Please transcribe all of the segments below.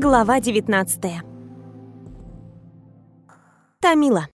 Глава 19 Тамила.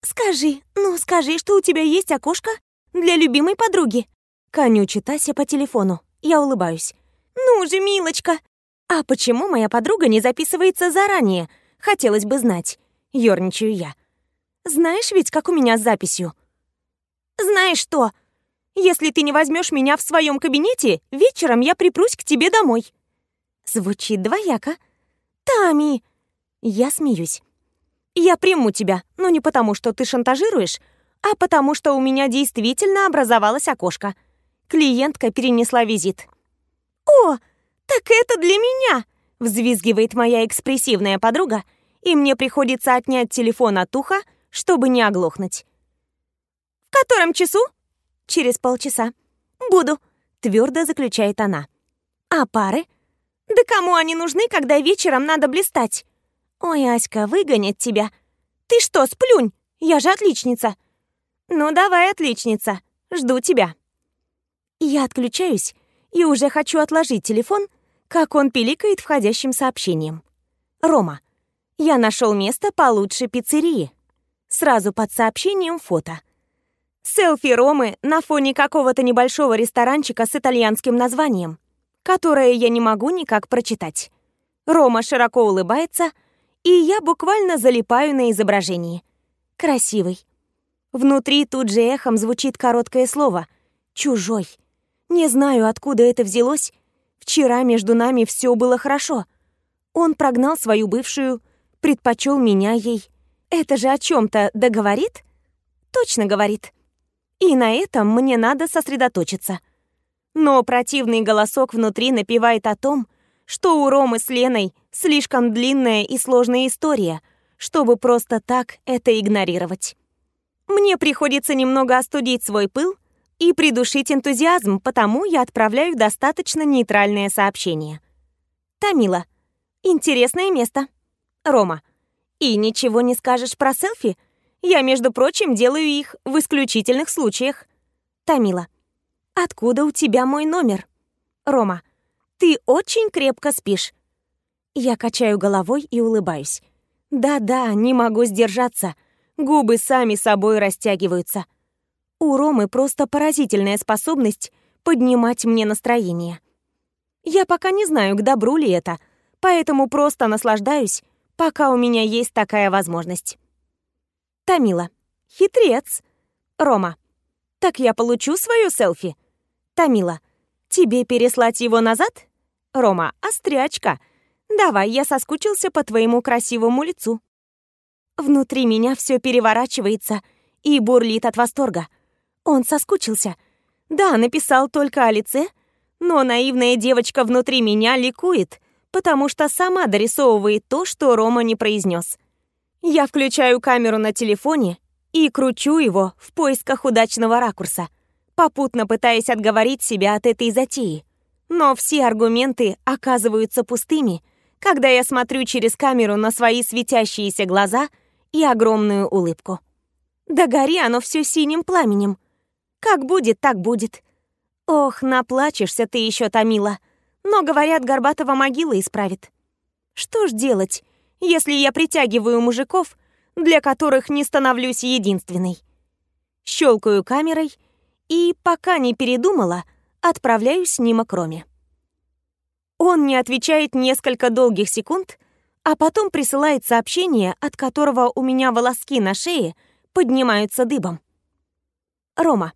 «Скажи, ну скажи, что у тебя есть окошко для любимой подруги?» Конючит Ася по телефону. Я улыбаюсь. «Ну же, милочка!» «А почему моя подруга не записывается заранее? Хотелось бы знать». Ёрничаю я. «Знаешь ведь, как у меня с записью?» «Знаешь что? Если ты не возьмешь меня в своем кабинете, вечером я припрусь к тебе домой». Звучит двояко. «Тами!» Я смеюсь. «Я приму тебя, но не потому, что ты шантажируешь, а потому, что у меня действительно образовалось окошко. Клиентка перенесла визит». «О, так это для меня!» взвизгивает моя экспрессивная подруга, и мне приходится отнять телефон от уха, чтобы не оглохнуть. «В котором часу?» «Через полчаса». «Буду», — твердо заключает она. «А пары?» «Да кому они нужны, когда вечером надо блистать?» «Ой, Аська, выгонят тебя». «Ты что, сплюнь? Я же отличница». «Ну давай, отличница, жду тебя». Я отключаюсь и уже хочу отложить телефон, как он пиликает входящим сообщением. «Рома, я нашел место получше пиццерии». Сразу под сообщением фото. Селфи Ромы на фоне какого-то небольшого ресторанчика с итальянским названием, которое я не могу никак прочитать. Рома широко улыбается, и я буквально залипаю на изображении. Красивый. Внутри тут же эхом звучит короткое слово «чужой». Не знаю, откуда это взялось. Вчера между нами все было хорошо. Он прогнал свою бывшую, предпочел меня ей. Это же о чем-то договорит? Точно говорит. И на этом мне надо сосредоточиться. Но противный голосок внутри напевает о том, что у Ромы с Леной слишком длинная и сложная история, чтобы просто так это игнорировать. Мне приходится немного остудить свой пыл и придушить энтузиазм, потому я отправляю достаточно нейтральное сообщение. Тамила. Интересное место. Рома. И ничего не скажешь про селфи? Я, между прочим, делаю их в исключительных случаях. Тамила. Откуда у тебя мой номер? Рома. Ты очень крепко спишь. Я качаю головой и улыбаюсь. Да-да, не могу сдержаться. Губы сами собой растягиваются. У Ромы просто поразительная способность поднимать мне настроение. Я пока не знаю, к добру ли это, поэтому просто наслаждаюсь пока у меня есть такая возможность. Тамила. Хитрец. Рома. Так я получу свое селфи? Тамила. Тебе переслать его назад? Рома. Острячка. Давай, я соскучился по твоему красивому лицу. Внутри меня все переворачивается и бурлит от восторга. Он соскучился. Да, написал только о лице, но наивная девочка внутри меня ликует, потому что сама дорисовывает то, что Рома не произнес. Я включаю камеру на телефоне и кручу его в поисках удачного ракурса, попутно пытаясь отговорить себя от этой затеи. Но все аргументы оказываются пустыми, когда я смотрю через камеру на свои светящиеся глаза и огромную улыбку. Да гори оно все синим пламенем. Как будет, так будет. Ох, наплачешься ты еще, Томила. Но, говорят, Горбатова могила исправит. Что ж делать, если я притягиваю мужиков, для которых не становлюсь единственной? Щелкаю камерой и, пока не передумала, отправляю снимок Роме. Он не отвечает несколько долгих секунд, а потом присылает сообщение, от которого у меня волоски на шее поднимаются дыбом. «Рома,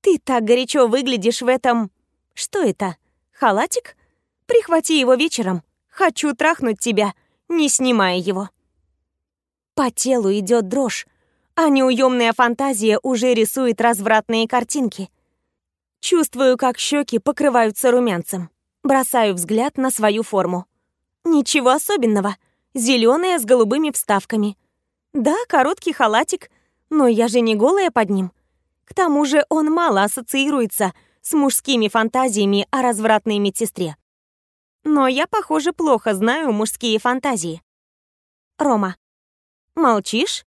ты так горячо выглядишь в этом... Что это? Халатик? Прихвати его вечером. Хочу трахнуть тебя, не снимая его. По телу идет дрожь, а неуемная фантазия уже рисует развратные картинки. Чувствую, как щеки покрываются румянцем. Бросаю взгляд на свою форму. Ничего особенного. Зеленая с голубыми вставками. Да, короткий халатик, но я же не голая под ним. К тому же он мало ассоциируется с мужскими фантазиями о развратной медсестре. Но я, похоже, плохо знаю мужские фантазии. Рома. Молчишь?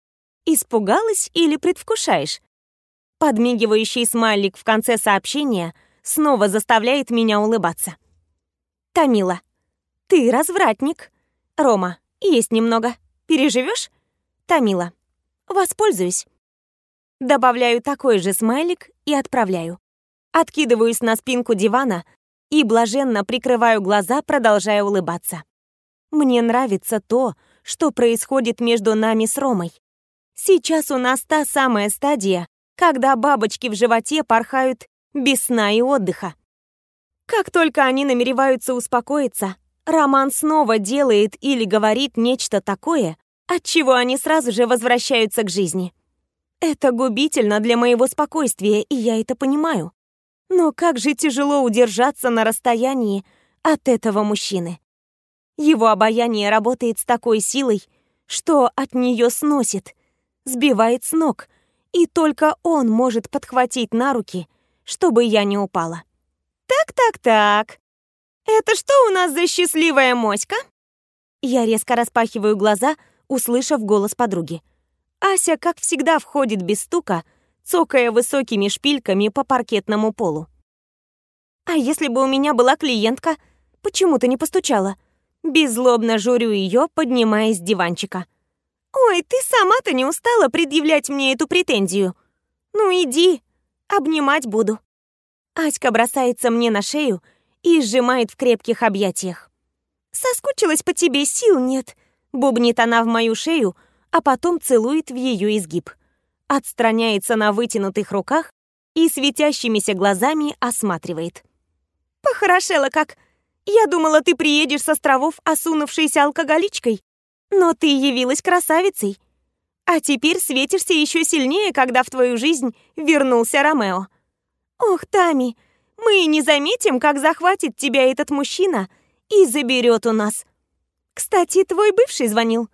Испугалась или предвкушаешь? Подмигивающий смайлик в конце сообщения снова заставляет меня улыбаться. Тамила. Ты развратник. Рома, есть немного. Переживешь? Тамила. Воспользуюсь. Добавляю такой же смайлик и отправляю. Откидываюсь на спинку дивана и блаженно прикрываю глаза, продолжая улыбаться. Мне нравится то, что происходит между нами с Ромой. Сейчас у нас та самая стадия, когда бабочки в животе порхают без сна и отдыха. Как только они намереваются успокоиться, Роман снова делает или говорит нечто такое, от чего они сразу же возвращаются к жизни. Это губительно для моего спокойствия, и я это понимаю. Но как же тяжело удержаться на расстоянии от этого мужчины. Его обаяние работает с такой силой, что от нее сносит, сбивает с ног, и только он может подхватить на руки, чтобы я не упала. «Так-так-так, это что у нас за счастливая моська?» Я резко распахиваю глаза, услышав голос подруги. Ася, как всегда, входит без стука, цокая высокими шпильками по паркетному полу. «А если бы у меня была клиентка, почему ты не постучала?» Беззлобно журю ее, поднимаясь с диванчика. «Ой, ты сама-то не устала предъявлять мне эту претензию? Ну иди, обнимать буду». Аська бросается мне на шею и сжимает в крепких объятиях. «Соскучилась по тебе, сил нет», — бубнит она в мою шею, а потом целует в ее изгиб. Отстраняется на вытянутых руках и светящимися глазами осматривает. «Похорошела как! Я думала, ты приедешь с островов, осунувшейся алкоголичкой, но ты явилась красавицей. А теперь светишься еще сильнее, когда в твою жизнь вернулся Ромео. Ох, Тами, мы не заметим, как захватит тебя этот мужчина и заберет у нас. Кстати, твой бывший звонил.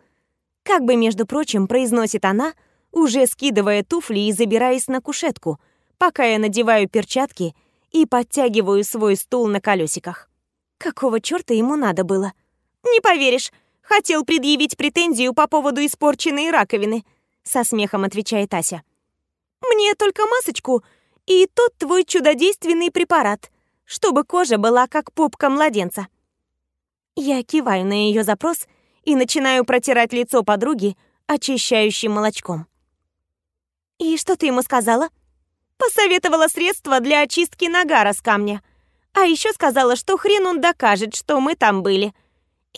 Как бы, между прочим, произносит она, уже скидывая туфли и забираясь на кушетку, пока я надеваю перчатки и подтягиваю свой стул на колесиках. Какого черта ему надо было? Не поверишь, хотел предъявить претензию по поводу испорченной раковины, со смехом отвечает Ася. Мне только масочку и тот твой чудодейственный препарат, чтобы кожа была как попка младенца. Я киваю на ее запрос и начинаю протирать лицо подруги очищающим молочком. «И что ты ему сказала?» «Посоветовала средство для очистки нагара с камня. А еще сказала, что хрен он докажет, что мы там были.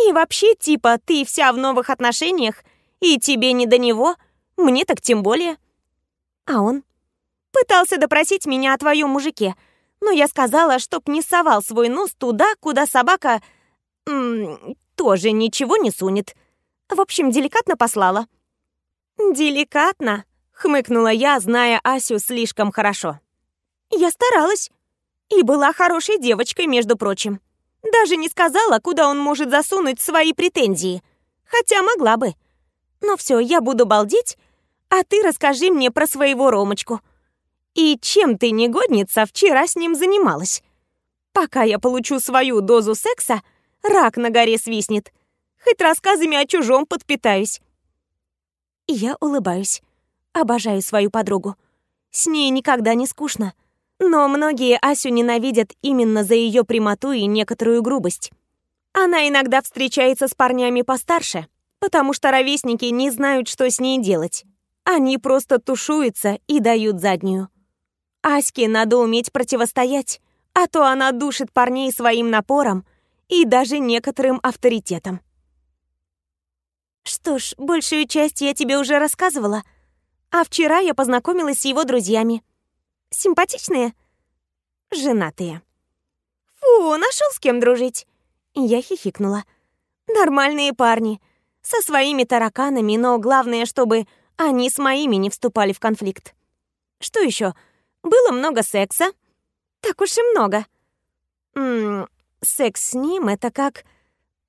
И вообще, типа, ты вся в новых отношениях, и тебе не до него, мне так тем более». А он пытался допросить меня о твоем мужике, но я сказала, чтоб не совал свой нос туда, куда собака... М тоже ничего не сунет. В общем, деликатно послала. «Деликатно?» — хмыкнула я, зная Асю слишком хорошо. «Я старалась. И была хорошей девочкой, между прочим. Даже не сказала, куда он может засунуть свои претензии. Хотя могла бы. Но все, я буду балдеть, а ты расскажи мне про своего Ромочку. И чем ты, негодница, вчера с ним занималась? Пока я получу свою дозу секса, рак на горе свистнет. Хоть рассказами о чужом подпитаюсь. Я улыбаюсь. Обожаю свою подругу. С ней никогда не скучно. Но многие Асю ненавидят именно за ее прямоту и некоторую грубость. Она иногда встречается с парнями постарше, потому что ровесники не знают, что с ней делать. Они просто тушуются и дают заднюю. Аське надо уметь противостоять, а то она душит парней своим напором и даже некоторым авторитетом. Что ж, большую часть я тебе уже рассказывала, а вчера я познакомилась с его друзьями. Симпатичные? Женатые. Фу, нашел с кем дружить. Я хихикнула. Нормальные парни. Со своими тараканами, но главное, чтобы они с моими не вступали в конфликт. Что еще? Было много секса. Так уж и много. Ммм, секс с ним — это как...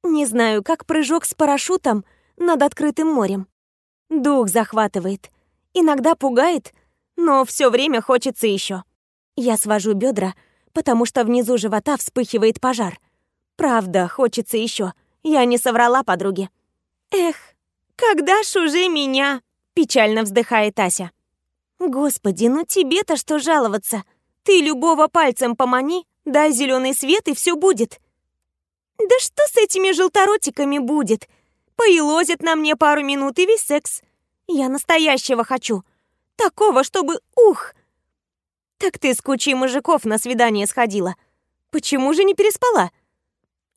Не знаю, как прыжок с парашютом над открытым морем. Дух захватывает. Иногда пугает, но все время хочется еще. Я свожу бедра, потому что внизу живота вспыхивает пожар. Правда, хочется еще. Я не соврала подруге. Эх, когда ж уже меня? Печально вздыхает Ася. Господи, ну тебе-то что жаловаться? Ты любого пальцем помани, дай зеленый свет и все будет. Да что с этими желторотиками будет? Поелозят на мне пару минут и весь секс. Я настоящего хочу. Такого, чтобы... Ух! Так ты с кучей мужиков на свидание сходила. Почему же не переспала?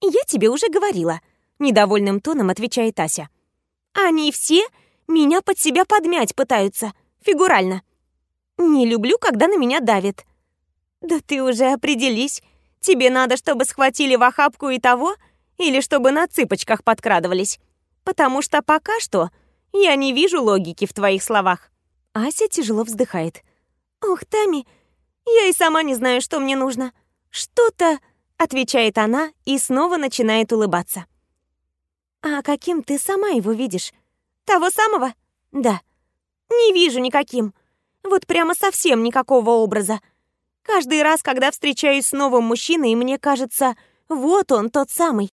Я тебе уже говорила. Недовольным тоном отвечает Ася. Они все меня под себя подмять пытаются. Фигурально. Не люблю, когда на меня давит. Да ты уже определись. Тебе надо, чтобы схватили в охапку и того, или чтобы на цыпочках подкрадывались. Потому что пока что я не вижу логики в твоих словах. Ася тяжело вздыхает. Ох, Тами, я и сама не знаю, что мне нужно. Что-то, отвечает она и снова начинает улыбаться. А каким ты сама его видишь? Того самого? Да. Не вижу никаким. Вот прямо совсем никакого образа. Каждый раз, когда встречаюсь с новым мужчиной, мне кажется, вот он тот самый.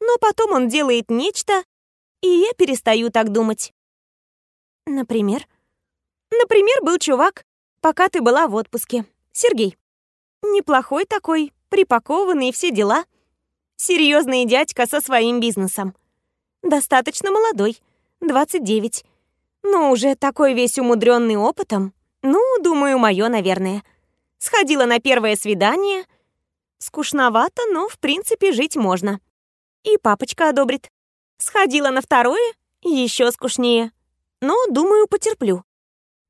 Но потом он делает нечто, и я перестаю так думать. Например? Например, был чувак, пока ты была в отпуске. Сергей. Неплохой такой, припакованный и все дела. Серьезный дядька со своим бизнесом. Достаточно молодой, 29. Но уже такой весь умудренный опытом. Ну, думаю, мое, наверное. Сходила на первое свидание. Скучновато, но, в принципе, жить можно. И папочка одобрит. Сходила на второе, еще скучнее. Но, думаю, потерплю.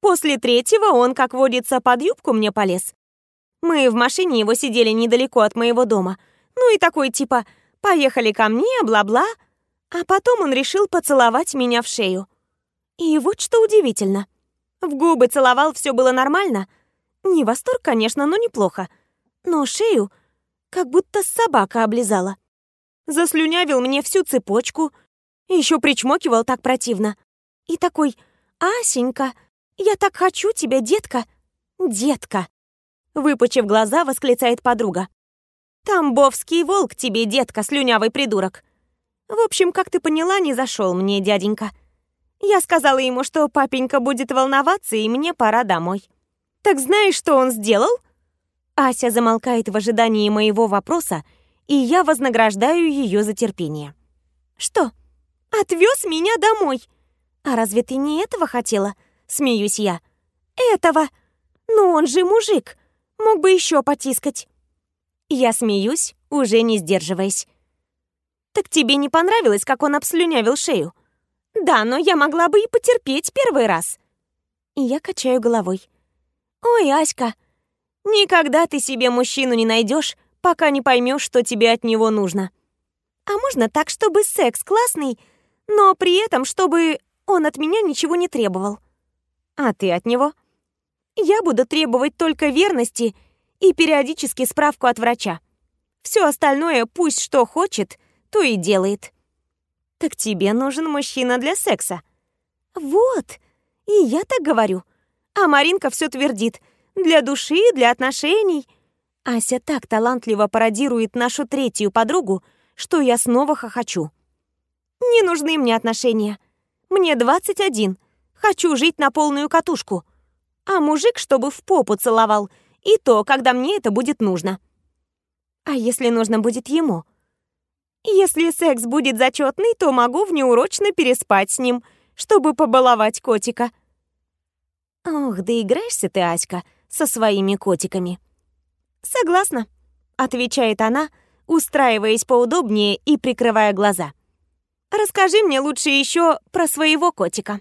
После третьего он, как водится, под юбку мне полез. Мы в машине его сидели недалеко от моего дома. Ну и такой типа «поехали ко мне, бла-бла». А потом он решил поцеловать меня в шею. И вот что удивительно. В губы целовал, все было нормально. Не восторг, конечно, но неплохо. Но шею как будто собака облизала. Заслюнявил мне всю цепочку, еще причмокивал так противно. И такой «Асенька, я так хочу тебя, детка!» «Детка!» Выпучив глаза, восклицает подруга. «Тамбовский волк тебе, детка, слюнявый придурок!» В общем, как ты поняла, не зашел мне дяденька. Я сказала ему, что папенька будет волноваться, и мне пора домой. Так знаешь, что он сделал? Ася замолкает в ожидании моего вопроса, и я вознаграждаю ее за терпение. Что? Отвез меня домой? А разве ты не этого хотела? Смеюсь я. Этого? Ну он же мужик. Мог бы еще потискать. Я смеюсь, уже не сдерживаясь. Так тебе не понравилось, как он обслюнявил шею? Да, но я могла бы и потерпеть первый раз. Я качаю головой. Ой, Аська, никогда ты себе мужчину не найдешь, пока не поймешь, что тебе от него нужно. А можно так, чтобы секс классный, но при этом, чтобы он от меня ничего не требовал. А ты от него? Я буду требовать только верности и периодически справку от врача. Все остальное пусть что хочет, то и делает. Так тебе нужен мужчина для секса. Вот, и я так говорю. А Маринка все твердит. Для души, для отношений. Ася так талантливо пародирует нашу третью подругу, что я снова хохочу. Не нужны мне отношения. Мне 21. Хочу жить на полную катушку. А мужик, чтобы в попу целовал, и то, когда мне это будет нужно. А если нужно будет ему? Если секс будет зачетный, то могу внеурочно переспать с ним, чтобы побаловать котика. Ох, да играешься ты, Аська, со своими котиками. Согласна, отвечает она, устраиваясь поудобнее и прикрывая глаза. Расскажи мне лучше еще про своего котика.